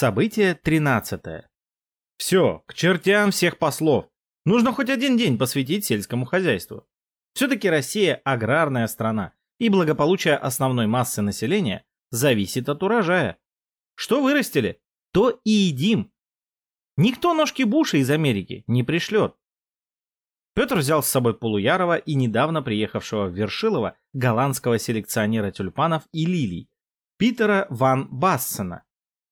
Событие 13. Все, к чертям всех послов. Нужно хоть один день посвятить сельскому хозяйству. Все-таки Россия аграрная страна, и благополучие основной массы населения зависит от урожая. Что вырастили, то и едим. Никто ножки Буша из Америки не пришлет. Петр взял с собой Полуярова и недавно приехавшего в Вершилово голландского селекционера тюльпанов и лилий, Питера ван Бассена.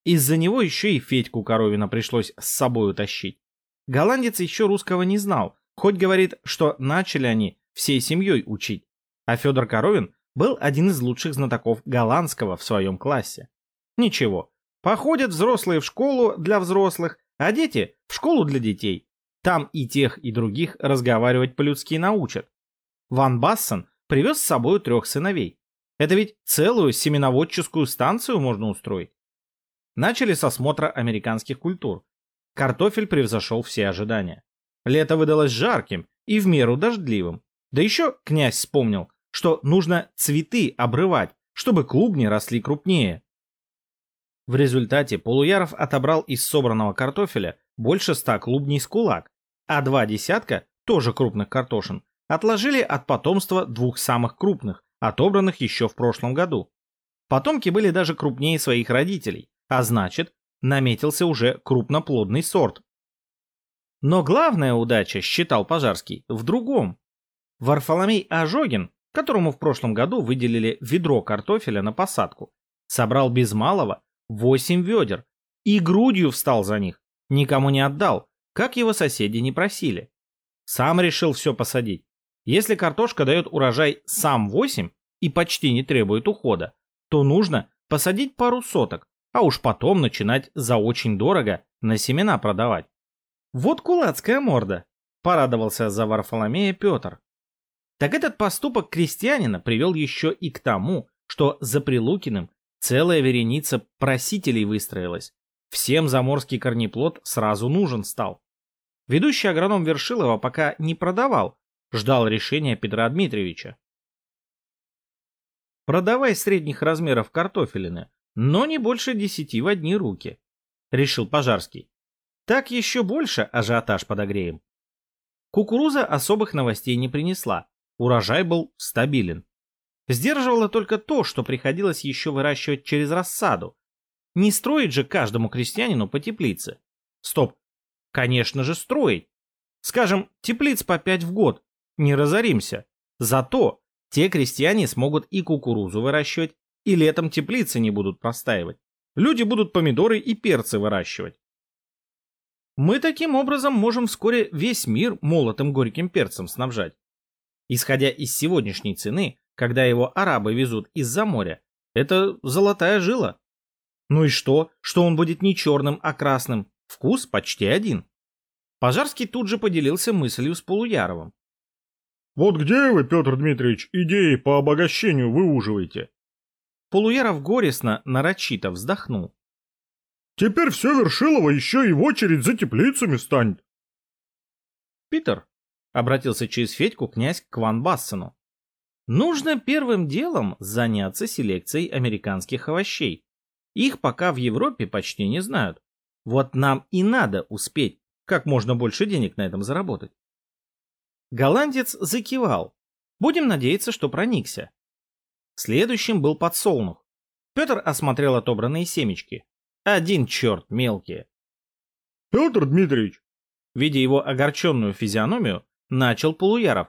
Из-за него еще и Федьку Коровина пришлось с собой утащить. Голландец еще русского не знал, хоть говорит, что начали они всей семьей учить. А Федор Коровин был один из лучших знатоков голландского в своем классе. Ничего, походят взрослые в школу для взрослых, а дети в школу для детей. Там и тех, и других разговаривать по-людски научат. Ван Бассен привез с собой трех сыновей. Это ведь целую семеноводческую станцию можно устроить. Начали с осмотра американских культур. Картофель превзошел все ожидания. Лето выдалось жарким и в меру дождливым. Да еще князь вспомнил, что нужно цветы обрывать, чтобы клубни росли крупнее. В результате Полуяров отобрал из собранного картофеля больше ста клубней с кулак, а два десятка, тоже крупных картошин, отложили от потомства двух самых крупных, отобранных еще в прошлом году. Потомки были даже крупнее своих родителей, а значит, наметился уже крупноплодный сорт. Но главная удача, считал Пожарский, в другом. Варфоломей Ожогин, которому в прошлом году выделили ведро картофеля на посадку, собрал без малого 8 ведер и грудью встал за них, никому не отдал, как его соседи не просили. Сам решил все посадить. Если картошка дает урожай сам 8 и почти не требует ухода, то нужно посадить пару соток, а уж потом начинать за очень дорого на семена продавать. Вот кулацкая морда, порадовался за Варфоломея Петр. Так этот поступок крестьянина привел еще и к тому, что за Прилукиным целая вереница просителей выстроилась. Всем заморский корнеплод сразу нужен стал. Ведущий агроном Вершилова пока не продавал, ждал решения Петра Дмитриевича. Продавай средних размеров картофелины, но не больше десяти в одни руки, решил Пожарский. Так еще больше ажиотаж подогреем. Кукуруза особых новостей не принесла, урожай был стабилен. Сдерживало только то, что приходилось еще выращивать через рассаду. Не строить же каждому крестьянину по теплице. Стоп, конечно же строить. Скажем, теплиц по пять в год, не разоримся. Зато те крестьяне смогут и кукурузу выращивать, и летом теплицы не будут простаивать. Люди будут помидоры и перцы выращивать. Мы таким образом можем вскоре весь мир молотым горьким перцем снабжать. Исходя из сегодняшней цены, когда его арабы везут из-за моря, это золотая жила. Ну и что, что он будет не черным, а красным? Вкус почти один. Пожарский тут же поделился мыслью с Полуяровым. «Вот где вы, Петр Дмитриевич, идеи по обогащению выуживаете?» Полуяров горестно, нарочито вздохнул. «Теперь все Вершилово еще и в очередь за теплицами станет». «Питер», — обратился через Федьку князь к Ван Бассену, «нужно первым делом заняться селекцией американских овощей. Их пока в Европе почти не знают. Вот нам и надо успеть как можно больше денег на этом заработать». Голландец закивал. Будем надеяться, что проникся. Следующим был подсолнух. Петр осмотрел отобранные семечки. Один черт, мелкие. Петр Дмитриевич, видя его огорченную физиономию, начал Полуяров.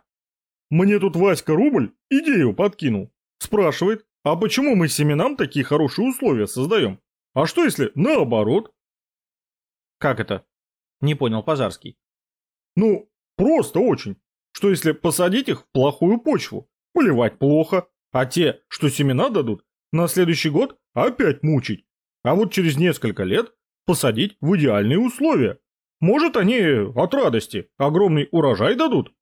Мне тут Васька Рубль идею подкинул. Спрашивает, а почему мы семенам такие хорошие условия создаем? А что если наоборот? Как это? Не понял Пожарский. Ну, просто очень. Что если посадить их в плохую почву? Поливать плохо, а те, что семена дадут, на следующий год опять мучить. А вот через несколько лет посадить в идеальные условия. Может, они от радости огромный урожай дадут.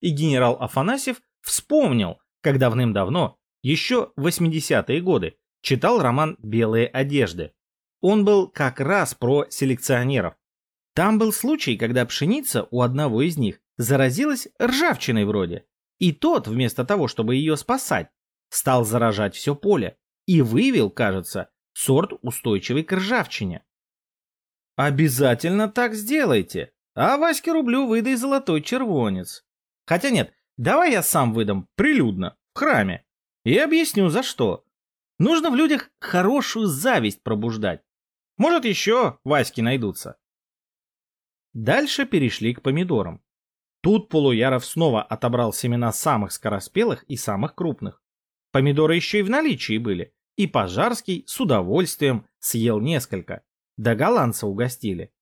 И генерал Афанасьев вспомнил, как давным-давно, еще в 80-е годы, читал роман «Белые одежды». Он был как раз про селекционеров. Там был случай, когда пшеница у одного из них заразилась ржавчиной вроде, и тот, вместо того, чтобы ее спасать, стал заражать все поле и вывел, кажется, сорт устойчивый к ржавчине. Обязательно так сделайте, а Ваське рублю выдай золотой червонец. Хотя нет, давай я сам выдам, прилюдно, в храме, и объясню за что. Нужно в людях хорошую зависть пробуждать. Может, еще Васьки найдутся. Дальше перешли к помидорам. Тут Полуяров снова отобрал семена самых скороспелых и самых крупных. Помидоры еще и в наличии были, и Пожарский с удовольствием съел несколько. Да голландца угостили.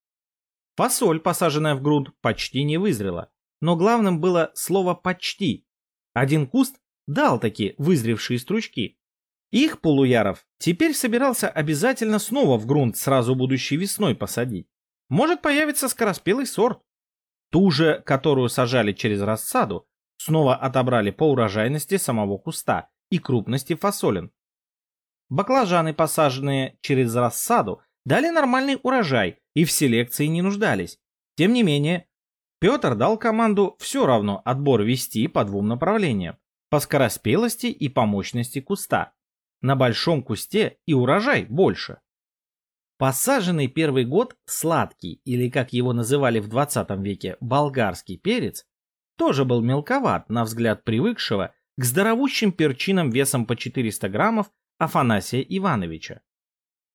Фасоль, посаженная в грунт, почти не вызрела. Но главным было слово «почти». Один куст дал такие вызревшие стручки. Их Полуяров теперь собирался обязательно снова в грунт сразу будущей весной посадить. Может появиться скороспелый сорт. Ту же, которую сажали через рассаду, снова отобрали по урожайности самого куста и крупности фасолин. Баклажаны, посаженные через рассаду, дали нормальный урожай и в селекции не нуждались. Тем не менее, Петр дал команду все равно отбор вести по двум направлениям – по скороспелости и по мощности куста. На большом кусте и урожай больше. Посаженный первый год сладкий, или как его называли в 20 веке, болгарский перец, тоже был мелковат, на взгляд привыкшего к здоровущим перчинам весом по 400 граммов Афанасия Ивановича.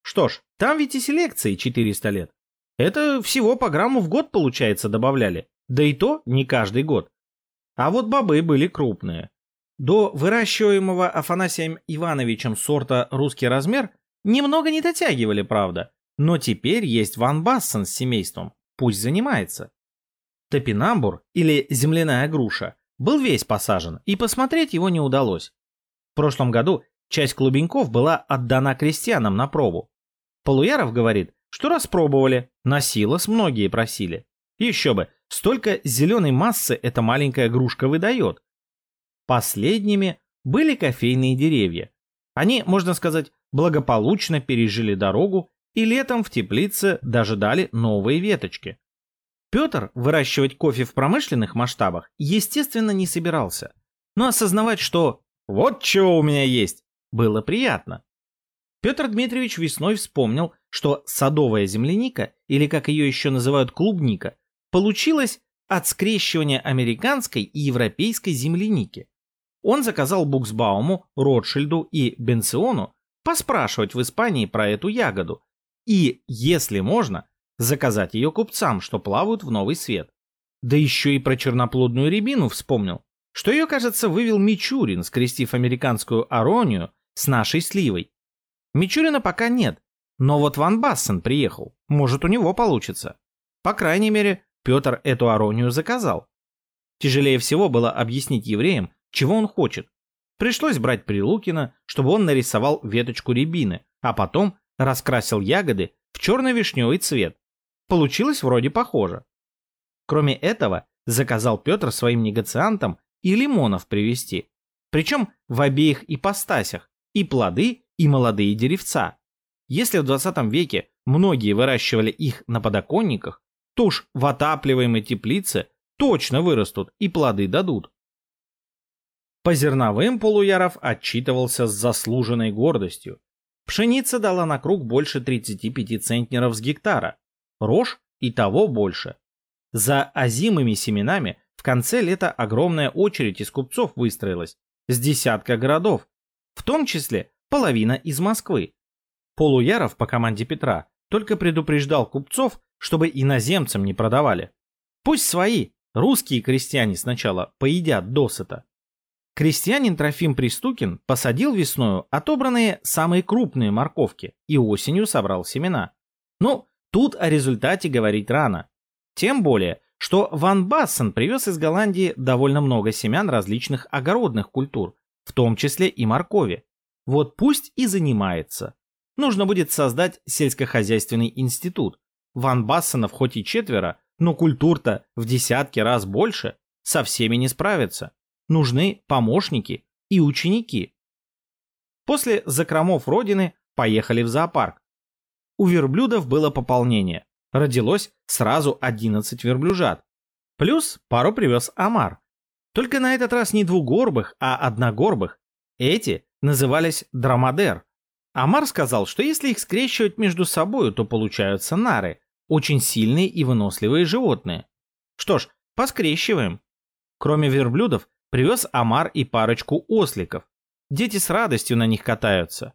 Что ж, там ведь и селекции 400 лет. Это всего по грамму в год, получается, добавляли. Да и то не каждый год. А вот бобы были крупные. До выращиваемого Афанасием Ивановичем сорта «Русский размер» немного не дотягивали, правда, но теперь есть Ван Бассен с семейством, пусть занимается. Топинамбур, или земляная груша, был весь посажен, и посмотреть его не удалось. В прошлом году часть клубеньков была отдана крестьянам на пробу. Полуяров говорит, что распробовали, на силос многие просили. Еще бы, столько зеленой массы эта маленькая грушка выдает. Последними были кофейные деревья. Они, можно сказать, благополучно пережили дорогу и летом в теплице даже дали новые веточки. Петр выращивать кофе в промышленных масштабах, естественно, не собирался. Но осознавать, что «вот чего у меня есть», было приятно. Петр Дмитриевич весной вспомнил, что садовая земляника, или как ее еще называют клубника, получилась от скрещивания американской и европейской земляники. Он заказал Буксбауму, Ротшильду и Бенциону поспрашивать в Испании про эту ягоду, и, если можно, заказать ее купцам, что плавают в новый свет. Да еще и про черноплодную рябину вспомнил, что ее, кажется, вывел Мичурин, скрестив американскую аронию с нашей сливой. Мичурина пока нет, но вот Ван Бассен приехал, может у него получится. По крайней мере, Петр эту аронию заказал. Тяжелее всего было объяснить евреям, чего он хочет. Пришлось брать Прилукина, чтобы он нарисовал веточку рябины, а потом раскрасил ягоды в черно-вишневый цвет. Получилось вроде похоже. Кроме этого, заказал Петр своим негациантам и лимонов привезти. Причем в обеих ипостасях, и плоды, и молодые деревца. Если в 20 веке многие выращивали их на подоконниках, то уж в отапливаемой теплице точно вырастут и плоды дадут. По зерновым Полуяров отчитывался с заслуженной гордостью. Пшеница дала на круг больше 35 центнеров с гектара, рожь и того больше. За озимыми семенами в конце лета огромная очередь из купцов выстроилась, с десятка городов, в том числе половина из Москвы. Полуяров по команде Петра только предупреждал купцов, чтобы иноземцам не продавали. Пусть свои, русские крестьяне сначала поедят досыта. Крестьянин Трофим Пристукин посадил весною отобранные самые крупные морковки и осенью собрал семена. Ну, тут о результате говорить рано. Тем более, что Ван Бассен привез из Голландии довольно много семян различных огородных культур, в том числе и моркови. Вот пусть и занимается. Нужно будет создать сельскохозяйственный институт. Ван Бассенов хоть и четверо, но культур-то в десятки раз больше, со всеми не справится нужны помощники и ученики. После закромов родины поехали в зоопарк. У верблюдов было пополнение. Родилось сразу 11 верблюжат. Плюс пару привез Амар. Только на этот раз не двугорбых, а одногорбых. Эти назывались драмадер. Амар сказал, что если их скрещивать между собой, то получаются нары, очень сильные и выносливые животные. Что ж, поскрещиваем. Кроме верблюдов, привез Амар и парочку осликов. Дети с радостью на них катаются.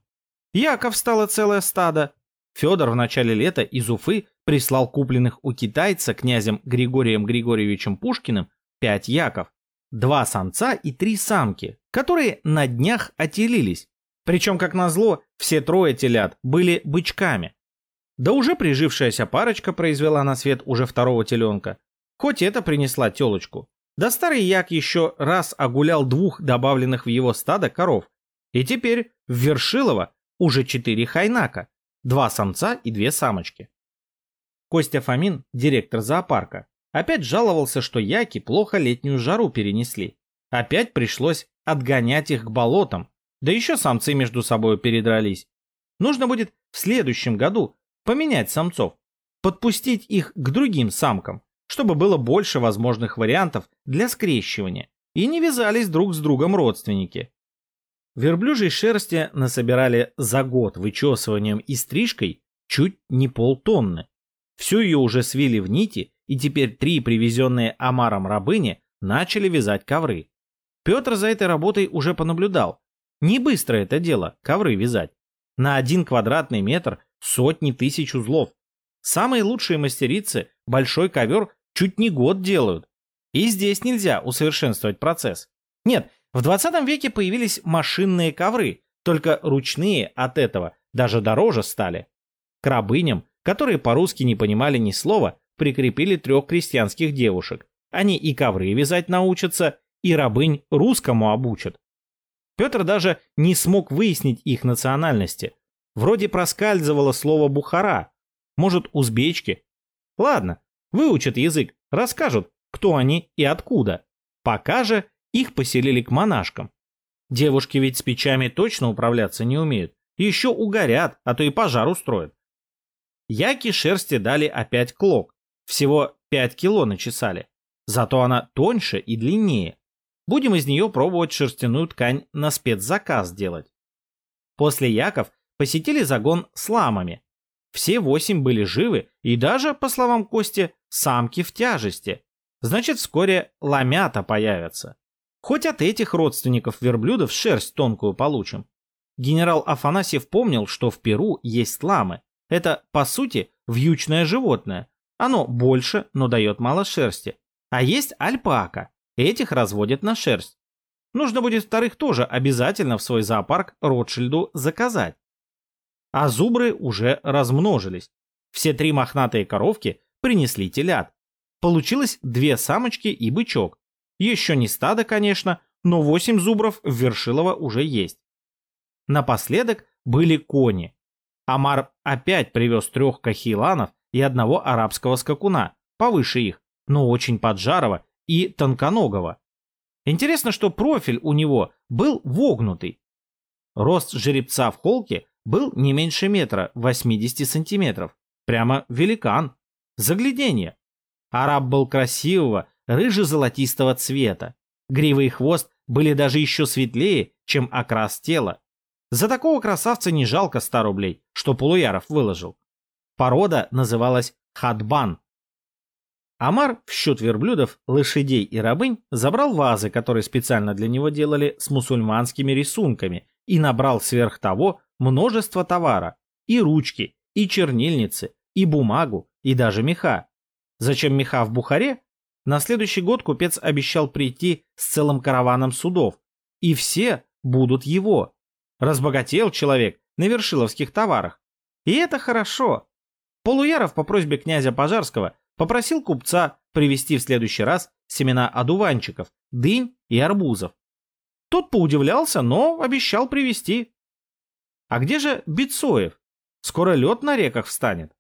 Яков стало целое стадо. Федор в начале лета из Уфы прислал купленных у китайца князем Григорием Григорьевичем Пушкиным пять яков, два самца и три самки, которые на днях отелились. Причем, как назло, все трое телят были бычками. Да уже прижившаяся парочка произвела на свет уже второго теленка. Хоть это принесла телочку. Да старый як еще раз огулял двух добавленных в его стадо коров. И теперь в Вершилово уже четыре хайнака, два самца и две самочки. Костя Фомин, директор зоопарка, опять жаловался, что яки плохо летнюю жару перенесли. Опять пришлось отгонять их к болотам, да еще самцы между собой передрались. Нужно будет в следующем году поменять самцов, подпустить их к другим самкам, чтобы было больше возможных вариантов для скрещивания, и не вязались друг с другом родственники. Верблюжьей шерсти насобирали за год вычесыванием и стрижкой чуть не полтонны. Всю ее уже свили в нити, и теперь три привезенные Амаром рабыни начали вязать ковры. Петр за этой работой уже понаблюдал. Не быстро это дело, ковры вязать. На один квадратный метр сотни тысяч узлов. Самые лучшие мастерицы большой ковер чуть не год делают. И здесь нельзя усовершенствовать процесс. Нет, в 20 веке появились машинные ковры, только ручные от этого даже дороже стали. К рабыням, которые по-русски не понимали ни слова, прикрепили трех крестьянских девушек. Они и ковры вязать научатся, и рабынь русскому обучат. Петр даже не смог выяснить их национальности. Вроде проскальзывало слово «бухара». Может, узбечки? Ладно, выучат язык, расскажут, кто они и откуда. Пока же их поселили к монашкам. Девушки ведь с печами точно управляться не умеют. Еще угорят, а то и пожар устроят. Яки шерсти дали опять клок. Всего 5 кило начесали. Зато она тоньше и длиннее. Будем из нее пробовать шерстяную ткань на спецзаказ делать. После яков посетили загон с ламами. Все восемь были живы и даже, по словам Кости, самки в тяжести. Значит, вскоре ламята появятся. Хоть от этих родственников верблюдов шерсть тонкую получим. Генерал Афанасьев помнил, что в Перу есть ламы. Это, по сути, вьючное животное. Оно больше, но дает мало шерсти. А есть альпака. Этих разводят на шерсть. Нужно будет вторых тоже обязательно в свой зоопарк Ротшильду заказать. А зубры уже размножились. Все три мохнатые коровки принесли телят. Получилось две самочки и бычок. Еще не стадо, конечно, но восемь зубров в Вершилово уже есть. Напоследок были кони. Амар опять привез трех кахиланов и одного арабского скакуна, повыше их, но очень поджарого и тонконогого. Интересно, что профиль у него был вогнутый. Рост жеребца в холке был не меньше метра 80 сантиметров. Прямо великан. Загляденье. Араб был красивого, рыже-золотистого цвета. Грива и хвост были даже еще светлее, чем окрас тела. За такого красавца не жалко 100 рублей, что Полуяров выложил. Порода называлась хадбан. Амар в счет верблюдов, лошадей и рабынь забрал вазы, которые специально для него делали с мусульманскими рисунками, и набрал сверх того множество товара. И ручки, и чернильницы, и бумагу, и даже меха. Зачем меха в Бухаре? На следующий год купец обещал прийти с целым караваном судов, и все будут его. Разбогател человек на вершиловских товарах. И это хорошо. Полуяров по просьбе князя Пожарского попросил купца привезти в следующий раз семена одуванчиков, дынь и арбузов. Тот поудивлялся, но обещал привезти. А где же Бицоев? Скоро лед на реках встанет.